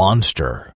monster.